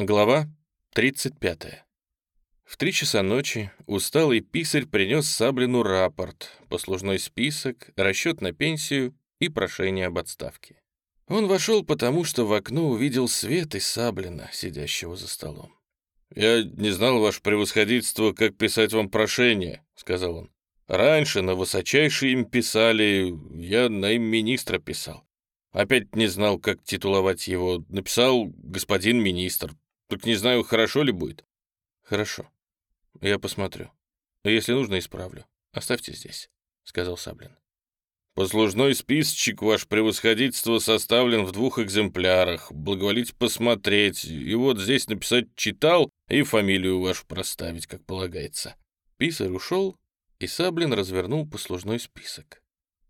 Глава 35. В три часа ночи усталый писарь принес Саблину рапорт, послужной список, расчет на пенсию и прошение об отставке. Он вошел потому, что в окно увидел свет и Саблина, сидящего за столом. «Я не знал, ваше превосходительство, как писать вам прошение», — сказал он. «Раньше на высочайшее им писали, я на им министра писал. Опять не знал, как титуловать его. Написал «господин министр», так не знаю, хорошо ли будет. Хорошо. Я посмотрю. Если нужно, исправлю. Оставьте здесь, сказал Саблин. Послужной списочек, ваше превосходительство, составлен в двух экземплярах. Благоволите посмотреть. И вот здесь написать «читал» и фамилию вашу проставить, как полагается. Писарь ушел, и Саблин развернул послужной список.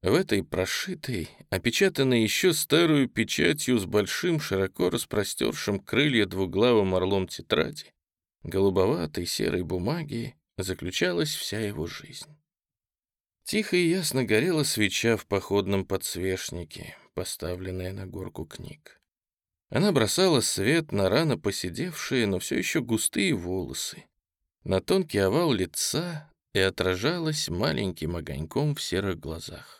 В этой прошитой, опечатанной еще старую печатью с большим, широко распростершим крылья двуглавым орлом тетради, голубоватой серой бумаги, заключалась вся его жизнь. Тихо и ясно горела свеча в походном подсвечнике, поставленная на горку книг. Она бросала свет на рано поседевшие, но все еще густые волосы, на тонкий овал лица и отражалась маленьким огоньком в серых глазах.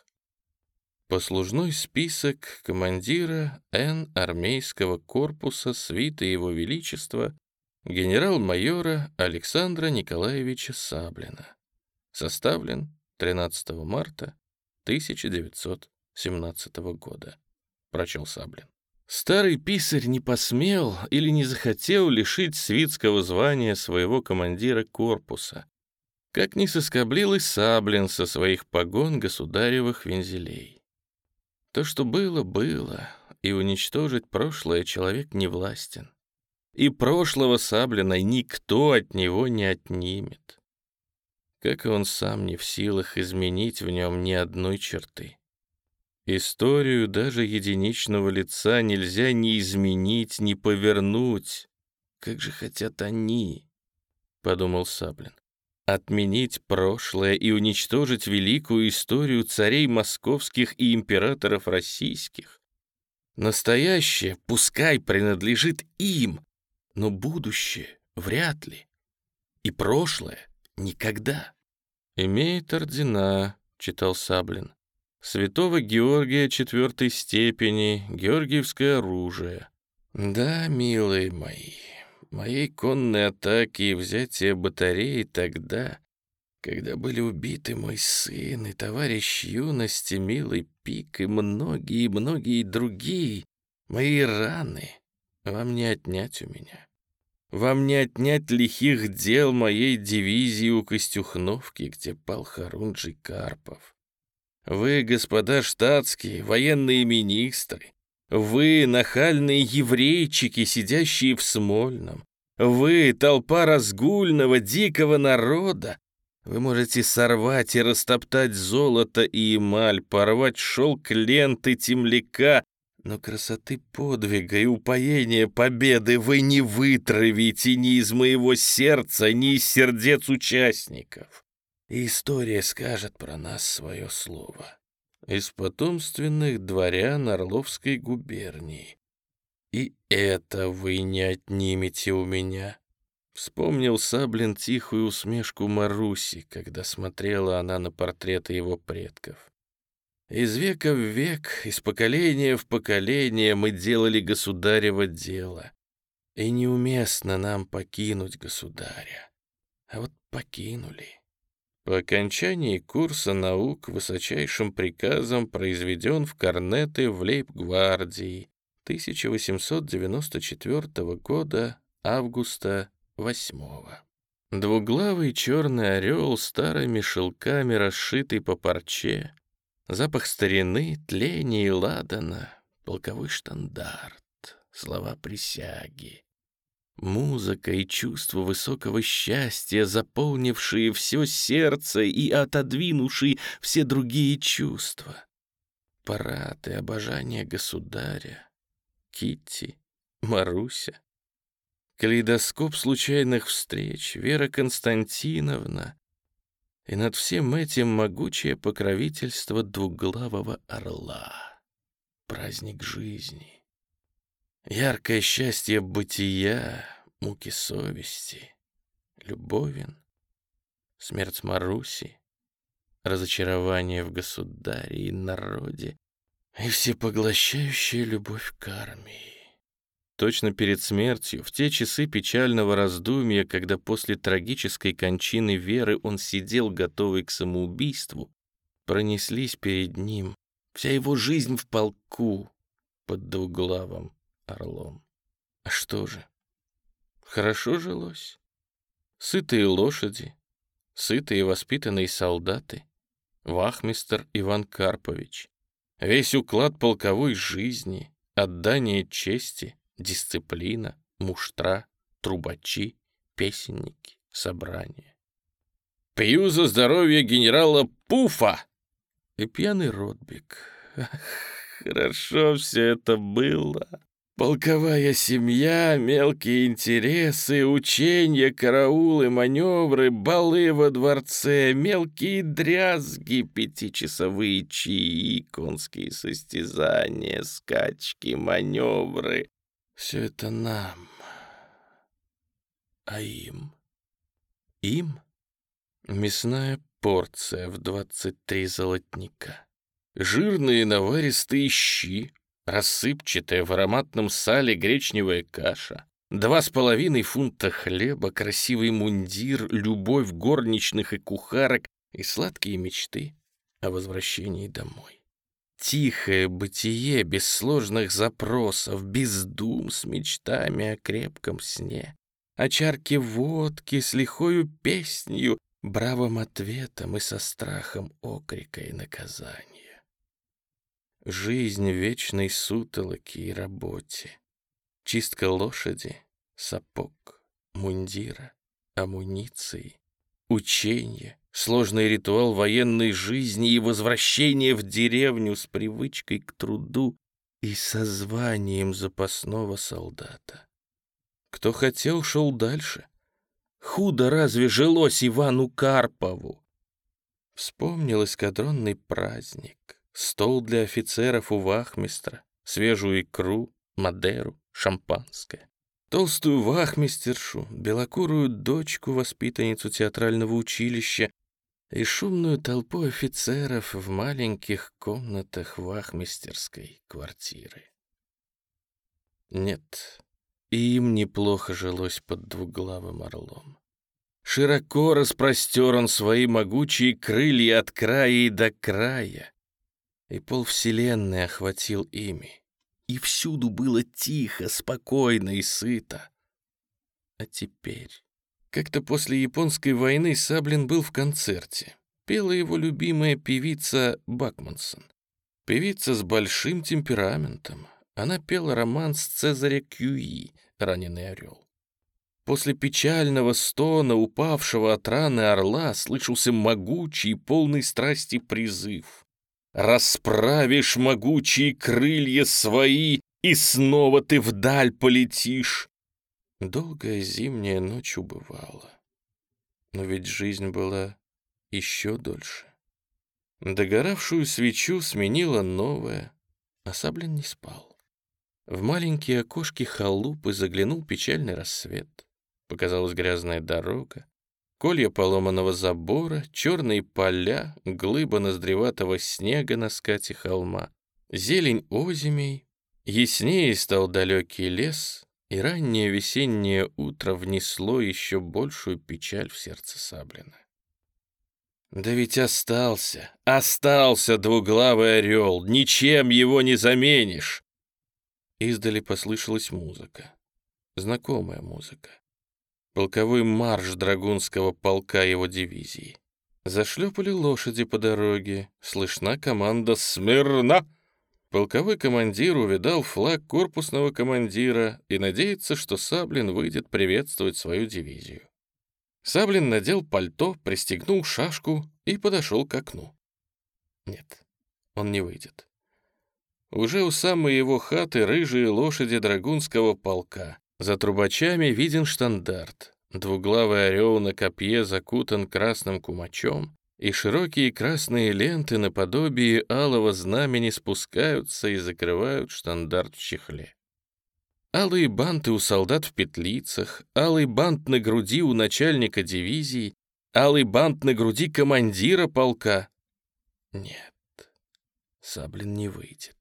Послужной список командира Н. армейского корпуса свита Его Величества генерал-майора Александра Николаевича Саблина. Составлен 13 марта 1917 года. Прочел Саблин. Старый писарь не посмел или не захотел лишить свитского звания своего командира корпуса, как не соскоблил и Саблин со своих погон государевых вензелей. То, что было, было, и уничтожить прошлое человек не властен. И прошлого Саблина никто от него не отнимет. Как и он сам не в силах изменить в нем ни одной черты. Историю даже единичного лица нельзя ни изменить, ни повернуть. Как же хотят они, — подумал Саблин отменить прошлое и уничтожить великую историю царей московских и императоров российских. Настоящее пускай принадлежит им, но будущее вряд ли. И прошлое никогда. «Имеет ордена», — читал Саблин, «святого Георгия четвертой степени, георгиевское оружие». «Да, милые мои, моей конной атаки и взятия батареи тогда, когда были убиты мой сын и товарищ юности, милый Пик и многие-многие другие, мои раны вам не отнять у меня. Вам не отнять лихих дел моей дивизии у Костюхновки, где пал Харунжий Карпов. Вы, господа штатские, военные министры, вы, нахальные еврейчики, сидящие в Смольном, вы, толпа разгульного, дикого народа, вы можете сорвать и растоптать золото и эмаль, порвать шелк ленты темляка, но красоты подвига и упоения победы вы не вытравите ни из моего сердца, ни из сердец участников. И история скажет про нас свое слово из потомственных дворян Орловской губернии. И это вы не отнимете у меня. Вспомнил Саблин тихую усмешку Маруси, когда смотрела она на портреты его предков. Из века в век, из поколения в поколение мы делали государево дело. И неуместно нам покинуть государя. А вот покинули. По окончании курса наук высочайшим приказом произведен в корнеты в лейб-гвардии 1894 года августа 8 Двуглавый черный орел старыми шелками расшитый по парче, запах старины, тления и ладана, полковой штандарт, слова присяги, Музыка и чувство высокого счастья, заполнившие все сердце и отодвинувшие все другие чувства. Парад и обожание государя, Китти, Маруся. Калейдоскоп случайных встреч, Вера Константиновна. И над всем этим могучее покровительство двуглавого орла. Праздник жизни. Яркое счастье бытия, муки совести, Любовин, смерть Маруси, разочарование в государе и народе и всепоглощающая любовь к армии. Точно перед смертью, в те часы печального раздумья, когда после трагической кончины Веры он сидел, готовый к самоубийству, пронеслись перед ним вся его жизнь в полку под двуглавым орлом. А что же? Хорошо жилось. Сытые лошади, сытые воспитанные солдаты, вахмистр Иван Карпович, весь уклад полковой жизни, отдание чести, дисциплина, муштра, трубачи, песенники, собрания. «Пью за здоровье генерала Пуфа!» И пьяный Ротбик. Хорошо все это было. Полковая семья, мелкие интересы, учения, караулы, маневры, балы во дворце, мелкие дрязги, пятичасовые чаи, конские состязания, скачки, маневры. Все это нам. А им? Им? Мясная порция в двадцать три золотника. Жирные наваристые щи, рассыпчатая в ароматном сале гречневая каша, два с половиной фунта хлеба, красивый мундир, любовь горничных и кухарок и сладкие мечты о возвращении домой. Тихое бытие без сложных запросов, без дум с мечтами о крепком сне, о чарке водки с лихою песнью, бравым ответом и со страхом окрика и наказания. Жизнь вечной сутолоки и работе. Чистка лошади, сапог, мундира, амуниции, учение, сложный ритуал военной жизни и возвращение в деревню с привычкой к труду и со званием запасного солдата. Кто хотел, шел дальше. Худо разве жилось Ивану Карпову? Вспомнил эскадронный праздник стол для офицеров у вахмистра, свежую икру, мадеру, шампанское. Толстую вахмистершу, белокурую дочку, воспитанницу театрального училища и шумную толпу офицеров в маленьких комнатах вахмистерской квартиры. Нет, им неплохо жилось под двуглавым орлом. Широко распростер он свои могучие крылья от края и до края, и полвселенной охватил ими. И всюду было тихо, спокойно и сыто. А теперь... Как-то после японской войны Саблин был в концерте. Пела его любимая певица Бакмансон. Певица с большим темпераментом. Она пела романс Цезаря Кьюи «Раненый орел». После печального стона, упавшего от раны орла, слышался могучий, полный страсти призыв. Расправишь могучие крылья свои, И снова ты вдаль полетишь. Долгая зимняя ночь убывала. Но ведь жизнь была еще дольше. Догоравшую свечу сменила новая, а Саблин не спал. В маленькие окошки халупы заглянул печальный рассвет. Показалась грязная дорога, Колья поломанного забора, черные поля, глыба ноздреватого снега на скате холма, зелень озимей, яснее стал далекий лес, и раннее весеннее утро внесло еще большую печаль в сердце Саблина. Да ведь остался, остался двуглавый орел, ничем его не заменишь. Издали послышалась музыка, знакомая музыка полковой марш драгунского полка его дивизии. Зашлепали лошади по дороге, слышна команда «Смирно!». Полковой командир увидал флаг корпусного командира и надеется, что Саблин выйдет приветствовать свою дивизию. Саблин надел пальто, пристегнул шашку и подошел к окну. Нет, он не выйдет. Уже у самой его хаты рыжие лошади драгунского полка. За трубачами виден штандарт. Двуглавый орел на копье закутан красным кумачом, и широкие красные ленты наподобие алого знамени спускаются и закрывают штандарт в чехле. Алые банты у солдат в петлицах, алый бант на груди у начальника дивизии, алый бант на груди командира полка. Нет, Саблин не выйдет.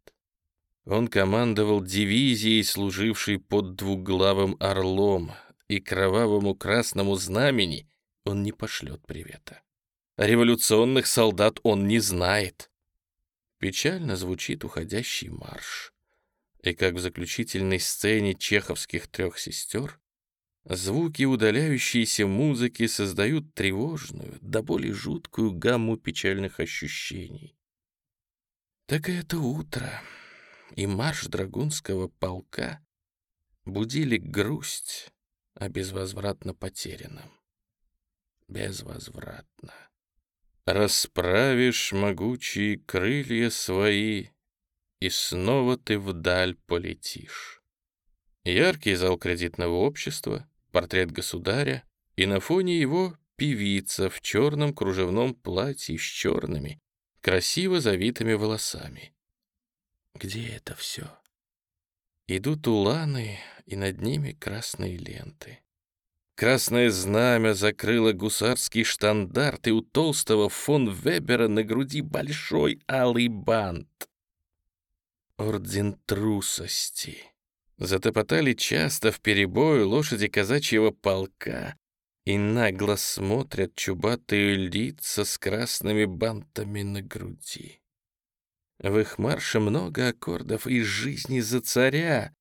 Он командовал дивизией, служившей под двуглавым орлом, и кровавому красному знамени он не пошлет привета. Революционных солдат он не знает. Печально звучит уходящий марш. И как в заключительной сцене чеховских трех сестер, звуки удаляющейся музыки создают тревожную, да более жуткую гамму печальных ощущений. Так и это утро, и марш драгунского полка будили грусть о безвозвратно потерянном. Безвозвратно. Расправишь могучие крылья свои, и снова ты вдаль полетишь. Яркий зал кредитного общества, портрет государя, и на фоне его певица в черном кружевном платье с черными, красиво завитыми волосами. Где это все? Идут уланы, и над ними красные ленты. Красное знамя закрыло гусарский штандарт, и у толстого фон Вебера на груди большой алый бант. Орден трусости. Затопотали часто в перебою лошади казачьего полка и нагло смотрят чубатые лица с красными бантами на груди. В их марше много аккордов из жизни за царя,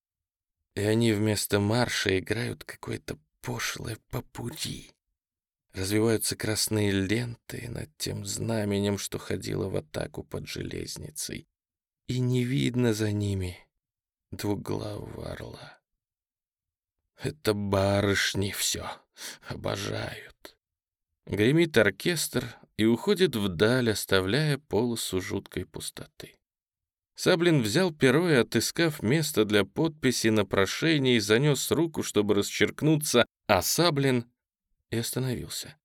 и они вместо марша играют какой-то пошлое попури. Развиваются красные ленты над тем знаменем, что ходило в атаку под железницей. И не видно за ними двуглавого орла. Это барышни все обожают. Гремит оркестр и уходит вдаль, оставляя полосу жуткой пустоты. Саблин взял перо и, отыскав место для подписи на прошение, занес руку, чтобы расчеркнуться, а Саблин и остановился.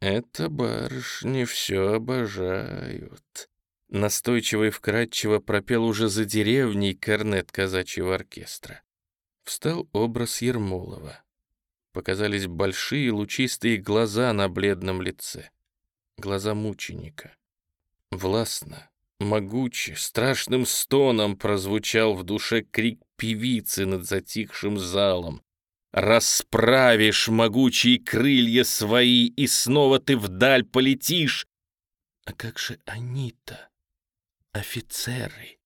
«Это барышни все обожают», — настойчиво и вкрадчиво пропел уже за деревней корнет казачьего оркестра. Встал образ Ермолова. Показались большие лучистые глаза на бледном лице. Глаза мученика. Властно, Могуче, страшным стоном прозвучал в душе крик певицы над затихшим залом. «Расправишь могучие крылья свои, и снова ты вдаль полетишь!» А как же они-то, офицеры?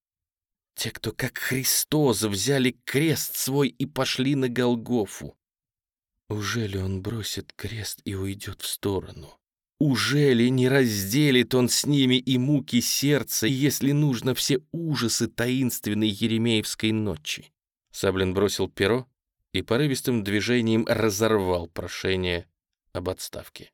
Те, кто, как Христос, взяли крест свой и пошли на Голгофу. Уже ли он бросит крест и уйдет в сторону? Уже ли не разделит он с ними и муки сердца, если нужно все ужасы таинственной Еремеевской ночи? Саблин бросил перо и порывистым движением разорвал прошение об отставке.